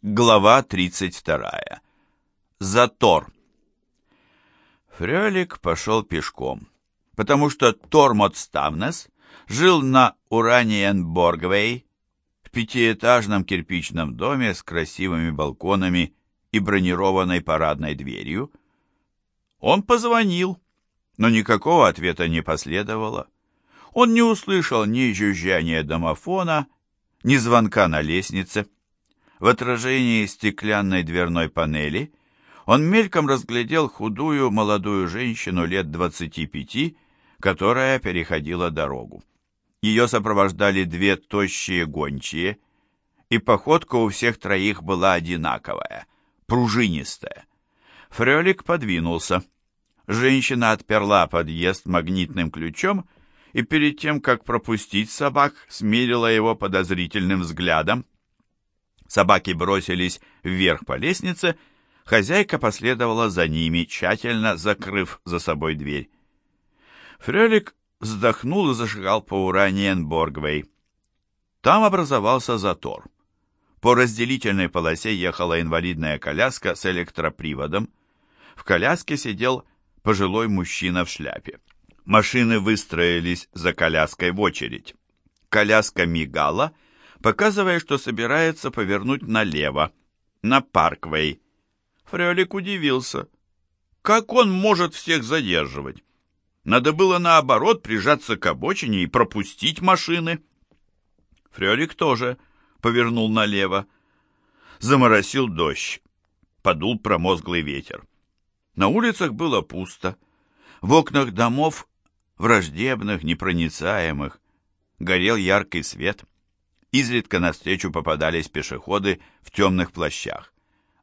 Глава 32. Затор. Фрёлик пошел пешком, потому что Тормот Ставнес жил на Ураниенборгвей в пятиэтажном кирпичном доме с красивыми балконами и бронированной парадной дверью. Он позвонил, но никакого ответа не последовало. Он не услышал ни жужжания домофона, ни звонка на лестнице. В отражении стеклянной дверной панели он мельком разглядел худую молодую женщину лет двадцати пяти, которая переходила дорогу. Ее сопровождали две тощие гончие, и походка у всех троих была одинаковая, пружинистая. Фрелик подвинулся. Женщина отперла подъезд магнитным ключом и перед тем, как пропустить собак, смирила его подозрительным взглядом. Собаки бросились вверх по лестнице, хозяйка последовала за ними, тщательно закрыв за собой дверь. Фрелик вздохнул и зашагал по Ураниенборгвей. Там образовался затор. По разделительной полосе ехала инвалидная коляска с электроприводом. В коляске сидел пожилой мужчина в шляпе. Машины выстроились за коляской в очередь. Коляска мигала — показывая, что собирается повернуть налево, на Парквей. Фрелик удивился. Как он может всех задерживать? Надо было, наоборот, прижаться к обочине и пропустить машины. Фрелик тоже повернул налево. Заморосил дождь. Подул промозглый ветер. На улицах было пусто. В окнах домов, враждебных, непроницаемых, горел яркий свет — Изредка навстречу попадались пешеходы в темных плащах.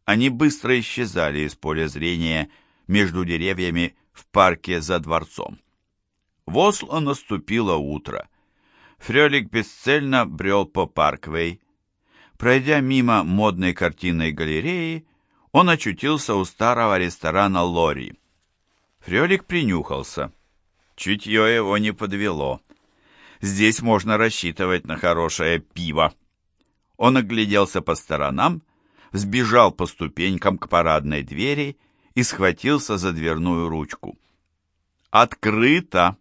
Они быстро исчезали из поля зрения между деревьями в парке за дворцом. В Осло наступило утро. Фрелик бесцельно брел по Парквей. Пройдя мимо модной картинной галереи, он очутился у старого ресторана Лори. Фрелик принюхался. Чутье его не подвело. Здесь можно рассчитывать на хорошее пиво. Он огляделся по сторонам, сбежал по ступенькам к парадной двери и схватился за дверную ручку. «Открыто!»